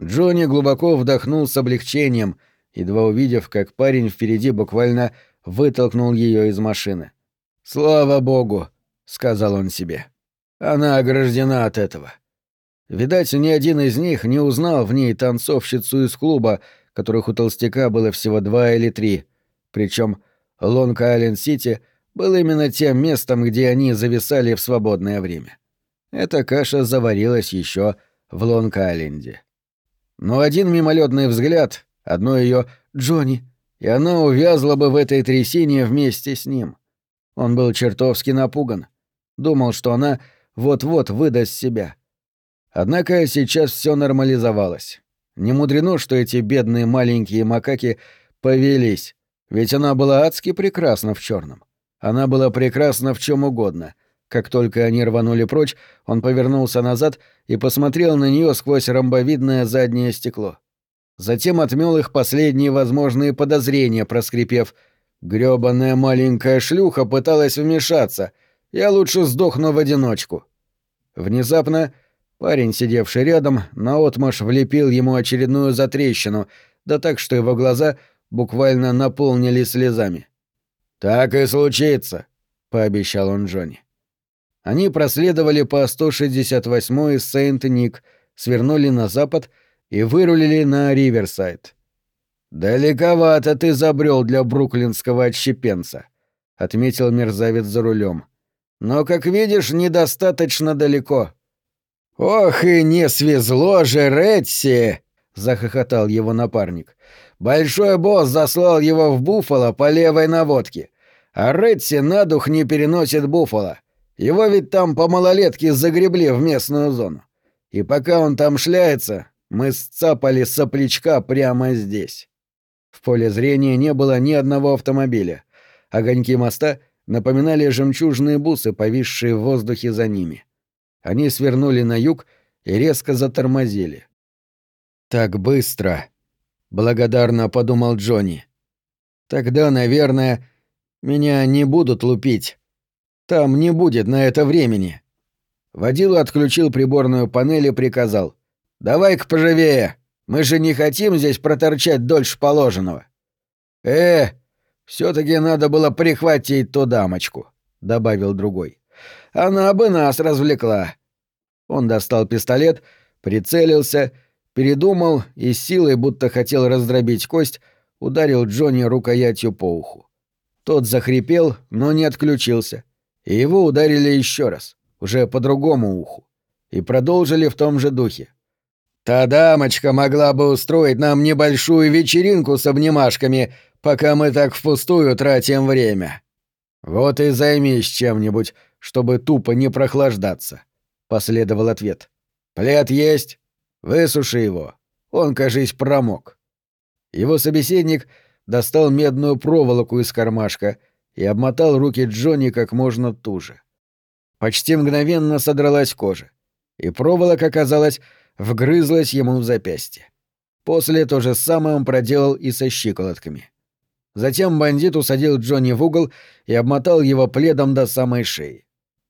Джонни глубоко вдохнул с облегчением, едва увидев, как парень впереди буквально вытолкнул ее из машины. «Слава богу!» — сказал он себе. «Она ограждена от этого». Видать, ни один из них не узнал в ней танцовщицу из клуба, которых у толстяка было всего два или три. Причем Лонг-Айленд-Сити был именно тем местом, где они зависали в свободное время. Эта каша заварилась еще в Лонг-Айленде. Но один мимолетный взгляд, одно ее «Джонни», и она увязла бы в этой трясине вместе с ним. Он был чертовски напуган. Думал, что она вот-вот выдаст себя. Однако сейчас все нормализовалось. Не мудрено, что эти бедные маленькие макаки повелись, ведь она была адски прекрасна в черном. Она была прекрасна в чем угодно. Как только они рванули прочь, он повернулся назад и посмотрел на нее сквозь ромбовидное заднее стекло. Затем отмел их последние возможные подозрения, проскрипев «Грёбаная маленькая шлюха пыталась вмешаться. Я лучше сдохну в одиночку». Внезапно парень, сидевший рядом, наотмашь влепил ему очередную затрещину, да так, что его глаза буквально наполнились слезами. «Так и случится», — пообещал он Джонни. Они проследовали по 168-й Сент-Ник, свернули на запад и вырулили на Риверсайд. «Далековато ты забрел для бруклинского отщепенца», — отметил мерзавец за рулем. «Но, как видишь, недостаточно далеко». «Ох и не свезло же Ретси!» — захохотал его напарник. «Большой босс заслал его в Буффало по левой наводке, а Ретси на дух не переносит Буффало. Его ведь там по малолетке загребли в местную зону. И пока он там шляется, мы сцапали соплячка прямо здесь. В поле зрения не было ни одного автомобиля. Огоньки моста напоминали жемчужные бусы, повисшие в воздухе за ними. Они свернули на юг и резко затормозили. «Так быстро!» — благодарно подумал Джонни. «Тогда, наверное, меня не будут лупить. Там не будет на это времени». Водила отключил приборную панель и приказал. Давай-ка поживее. Мы же не хотим здесь проторчать дольше положенного. Э, все-таки надо было прихватить ту дамочку, добавил другой. Она бы нас развлекла. Он достал пистолет, прицелился, передумал и силой, будто хотел раздробить кость, ударил Джонни рукоятью по уху. Тот захрипел, но не отключился, и его ударили еще раз, уже по другому уху, и продолжили в том же духе. Та дамочка могла бы устроить нам небольшую вечеринку с обнимашками, пока мы так впустую тратим время. Вот и займись чем-нибудь, чтобы тупо не прохлаждаться, последовал ответ. Плед есть? Высуши его. Он, кажись, промок. Его собеседник достал медную проволоку из кармашка и обмотал руки Джонни как можно туже. Почти мгновенно содралась кожа, и проволока оказалась вгрызлась ему в запястье. После то же самое он проделал и со щиколотками. Затем бандит усадил Джонни в угол и обмотал его пледом до самой шеи.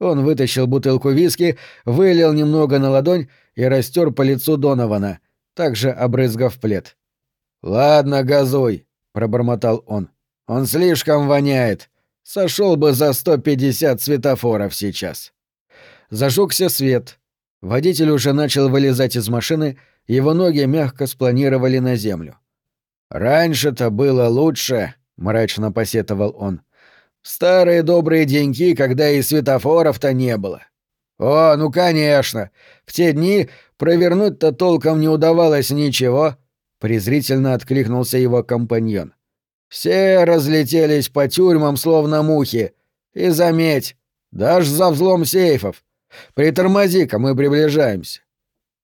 Он вытащил бутылку виски, вылил немного на ладонь и растер по лицу Донована, также обрызгав плед. «Ладно, газуй», — пробормотал он. «Он слишком воняет. Сошел бы за сто пятьдесят светофоров сейчас». Зажегся свет, Водитель уже начал вылезать из машины, его ноги мягко спланировали на землю. «Раньше-то было лучше», — мрачно посетовал он. «Старые добрые деньки, когда и светофоров-то не было». «О, ну конечно! В те дни провернуть-то толком не удавалось ничего», — презрительно откликнулся его компаньон. «Все разлетелись по тюрьмам, словно мухи. И заметь, даже за взлом сейфов. Притормози-ка, мы приближаемся.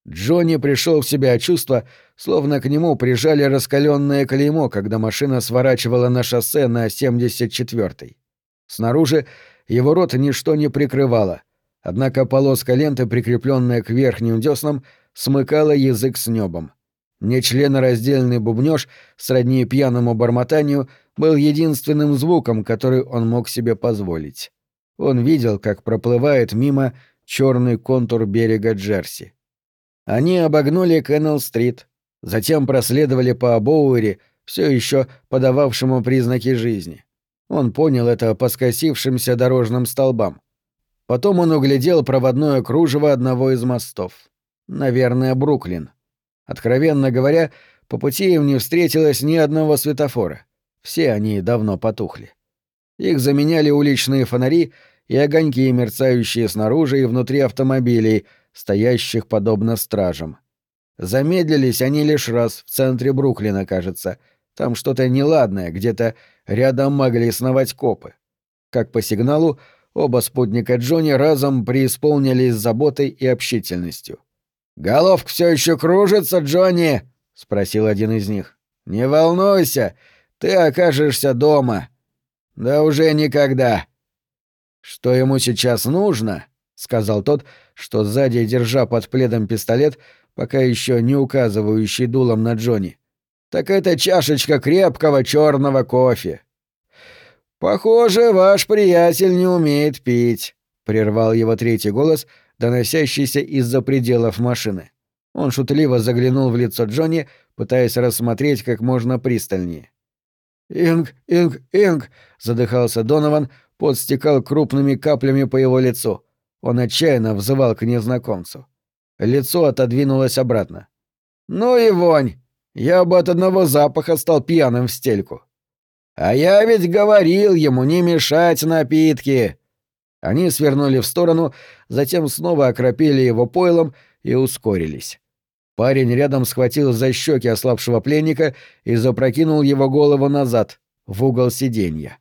Джонни пришел в себя от чувства, словно к нему прижали раскаленное клеймо, когда машина сворачивала на шоссе на 74-й. Снаружи его рот ничто не прикрывало, однако полоска ленты, прикрепленная к верхним деснам, смыкала язык с небом. Нечленораздельный бубнёж, сродни пьяному бормотанию, был единственным звуком, который он мог себе позволить. Он видел, как проплывает мимо черный контур берега Джерси. Они обогнули Кеннелл-стрит, Затем проследовали по Боуэри, все еще подававшему признаки жизни. Он понял это по скосившимся дорожным столбам. Потом он углядел проводное кружево одного из мостов. Наверное, Бруклин. Откровенно говоря, по пути им не встретилось ни одного светофора. Все они давно потухли. Их заменяли уличные фонари и огоньки, мерцающие снаружи и внутри автомобилей, стоящих подобно стражам. Замедлились они лишь раз, в центре Бруклина, кажется. Там что-то неладное, где-то рядом могли сновать копы. Как по сигналу, оба спутника Джонни разом преисполнились заботой и общительностью. «Головка все еще кружится, Джонни?» — спросил один из них. «Не волнуйся, ты окажешься дома». «Да уже никогда». «Что ему сейчас нужно?» — сказал тот, что сзади, держа под пледом пистолет, пока еще не указывающий дулом на Джонни. «Так это чашечка крепкого черного кофе». «Похоже, ваш приятель не умеет пить», — прервал его третий голос, доносящийся из-за пределов машины. Он шутливо заглянул в лицо Джонни, пытаясь рассмотреть как можно пристальнее. «Инг, Инг, Инг!» — задыхался Донован, пот крупными каплями по его лицу. Он отчаянно взывал к незнакомцу. Лицо отодвинулось обратно. «Ну и вонь! Я бы от одного запаха стал пьяным в стельку». «А я ведь говорил ему не мешать напитки!» Они свернули в сторону, затем снова окропили его пойлом и ускорились. Парень рядом схватил за щеки ослабшего пленника и запрокинул его голову назад, в угол сиденья.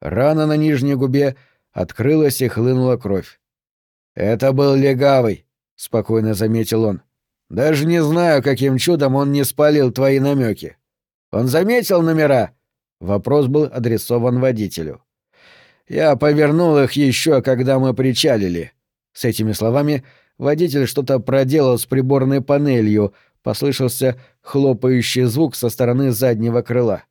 Рана на нижней губе открылась и хлынула кровь. «Это был легавый», — спокойно заметил он. «Даже не знаю, каким чудом он не спалил твои намеки. Он заметил номера?» Вопрос был адресован водителю. «Я повернул их еще, когда мы причалили». С этими словами Водитель что-то проделал с приборной панелью, послышался хлопающий звук со стороны заднего крыла.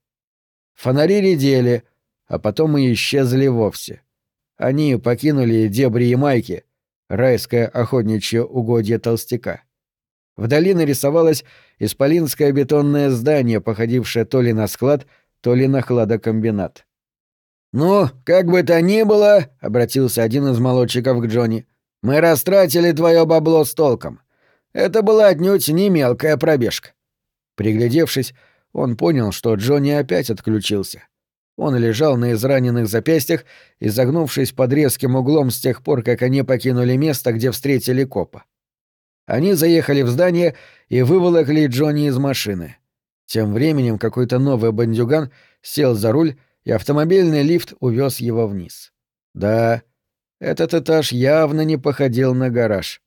Фонари редели, а потом и исчезли вовсе. Они покинули дебри Ямайки, райское охотничье угодье толстяка. Вдали нарисовалось исполинское бетонное здание, походившее то ли на склад, то ли на хладокомбинат. «Ну, как бы то ни было», — обратился один из молодчиков к Джонни, — мы растратили твое бабло с толком. Это была отнюдь не мелкая пробежка. Приглядевшись, он понял, что Джонни опять отключился. Он лежал на израненных запястьях, изогнувшись под резким углом с тех пор, как они покинули место, где встретили копа. Они заехали в здание и выволокли Джонни из машины. Тем временем какой-то новый бандюган сел за руль, и автомобильный лифт увез его вниз. Да, этот этаж явно не походил на гараж.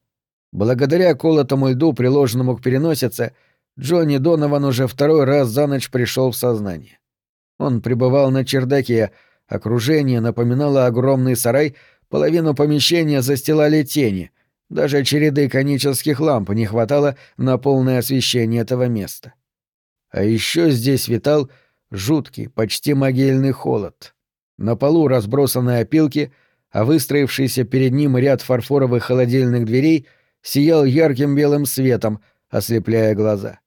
Благодаря колотому льду, приложенному к переносице, Джонни Донован уже второй раз за ночь пришел в сознание. Он пребывал на чердаке, окружение напоминало огромный сарай, половину помещения застилали тени, даже череды конических ламп не хватало на полное освещение этого места. А еще здесь витал жуткий, почти могильный холод. На полу разбросаны опилки — а выстроившийся перед ним ряд фарфоровых холодильных дверей сиял ярким белым светом, ослепляя глаза.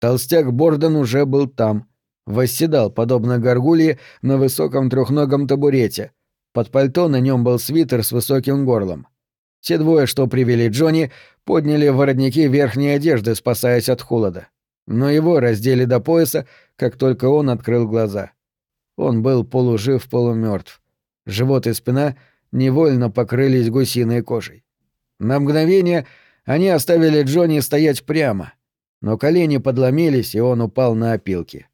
Толстяк Борден уже был там, восседал, подобно горгулье, на высоком трехногом табурете. Под пальто на нем был свитер с высоким горлом. Те двое, что привели Джонни, подняли воротники верхней одежды, спасаясь от холода. Но его раздели до пояса, как только он открыл глаза. Он был полужив, полумертв. Живот и спина невольно покрылись гусиной кожей. На мгновение они оставили Джонни стоять прямо, но колени подломились, и он упал на опилки.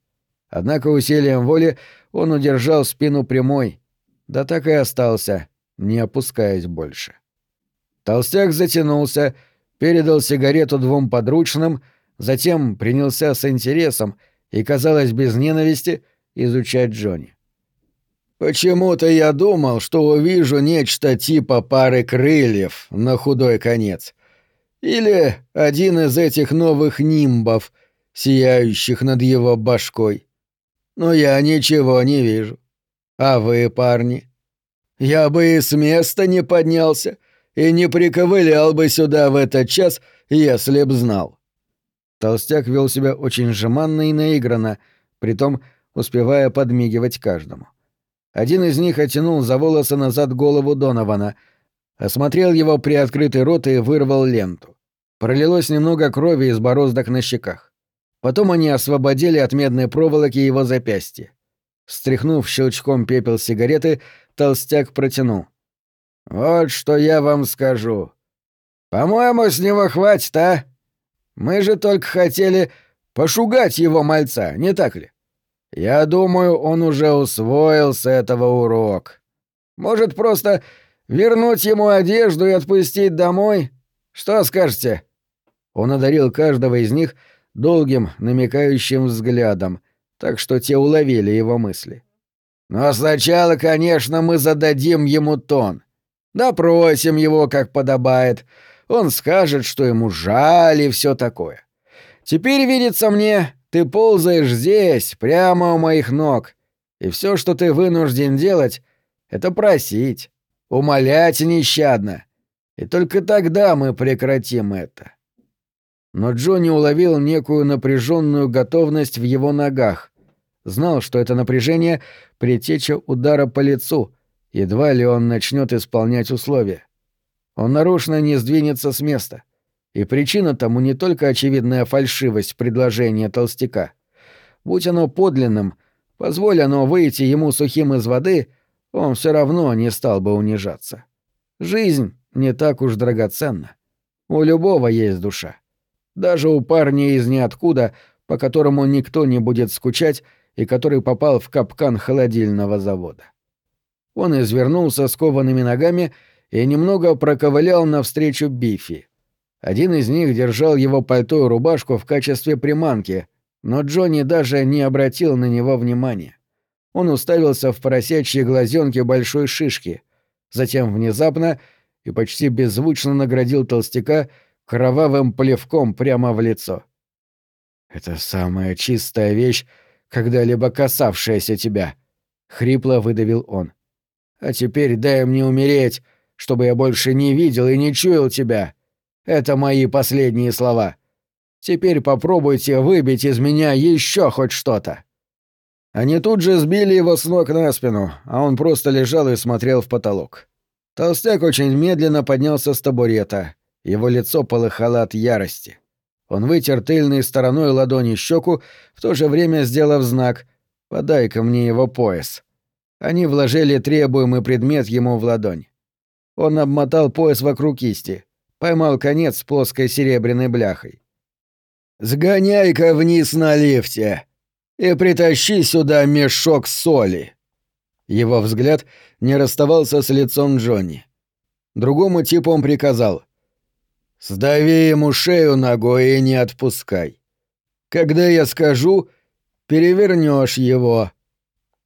Однако усилием воли он удержал спину прямой, да так и остался, не опускаясь больше. Толстяк затянулся, передал сигарету двум подручным, затем принялся с интересом и, казалось, без ненависти, изучать Джонни. Почему-то я думал, что увижу нечто типа пары крыльев на худой конец. Или один из этих новых нимбов, сияющих над его башкой. Но я ничего не вижу. А вы, парни? Я бы и с места не поднялся и не приковылял бы сюда в этот час, если б знал. Толстяк вел себя очень жеманно и наигранно, притом успевая подмигивать каждому. Один из них оттянул за волосы назад голову Донована, осмотрел его приоткрытый рот и вырвал ленту. Пролилось немного крови из бороздок на щеках. Потом они освободили от медной проволоки его запястье. Стряхнув щелчком пепел сигареты, толстяк протянул. «Вот что я вам скажу. По-моему, с него хватит, а? Мы же только хотели пошугать его мальца, не так ли? Я думаю, он уже усвоил с этого урок. Может, просто вернуть ему одежду и отпустить домой? Что скажете?» Он одарил каждого из них долгим, намекающим взглядом, так что те уловили его мысли. «Но сначала, конечно, мы зададим ему тон. Допросим его, как подобает. Он скажет, что ему жаль и все такое. Теперь, видится мне, ты ползаешь здесь, прямо у моих ног, и все, что ты вынужден делать, это просить, умолять нещадно. И только тогда мы прекратим это. Но Джонни уловил некую напряженную готовность в его ногах. Знал, что это напряжение — притеча удара по лицу, едва ли он начнет исполнять условия. Он нарочно не сдвинется с места. И причина тому не только очевидная фальшивость предложения толстяка. Будь оно подлинным, позволь оно выйти ему сухим из воды, он все равно не стал бы унижаться. Жизнь не так уж драгоценна. У любого есть душа. Даже у парня из ниоткуда, по которому никто не будет скучать и который попал в капкан холодильного завода. Он извернулся скованными ногами и немного проковылял навстречу Бифи. Один из них держал его пальто и рубашку в качестве приманки, но Джонни даже не обратил на него внимания. Он уставился в поросячьи глазенки большой шишки, затем внезапно и почти беззвучно наградил толстяка кровавым плевком прямо в лицо. «Это самая чистая вещь, когда-либо касавшаяся тебя», — хрипло выдавил он. «А теперь дай мне умереть, чтобы я больше не видел и не чуял тебя. Это мои последние слова. Теперь попробуйте выбить из меня еще хоть что-то». Они тут же сбили его с ног на спину, а он просто лежал и смотрел в потолок. Толстяк очень медленно поднялся с табурета. Его лицо полыхало от ярости. Он вытер тыльной стороной ладони щеку, в то же время сделав знак «Подай-ка мне его пояс». Они вложили требуемый предмет ему в ладонь. Он обмотал пояс вокруг кисти, поймал конец с плоской серебряной бляхой. «Сгоняй-ка вниз на лифте и притащи сюда мешок соли». Его взгляд не расставался с лицом Джонни. Другому типу он приказал «Сдави ему шею ногой и не отпускай. Когда я скажу, перевернешь его».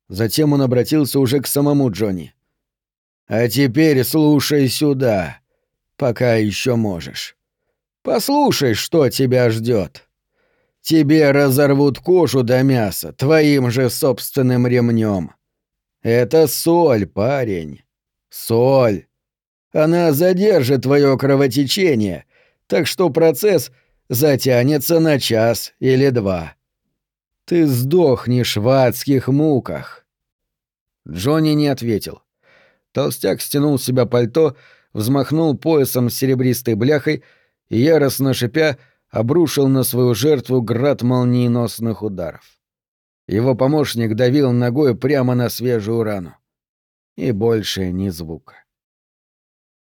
Затем он обратился уже к самому Джонни. А теперь слушай сюда, пока еще можешь. Послушай, что тебя ждет. Тебе разорвут кожу до мяса твоим же собственным ремнем. Это соль, парень. Соль. Она задержит твое кровотечение, так что процесс затянется на час или два. Ты сдохнешь в адских муках. Джонни не ответил. Толстяк стянул с себя пальто, взмахнул поясом с серебристой бляхой и, яростно шипя, обрушил на свою жертву град молниеносных ударов. Его помощник давил ногой прямо на свежую рану. И больше ни звука.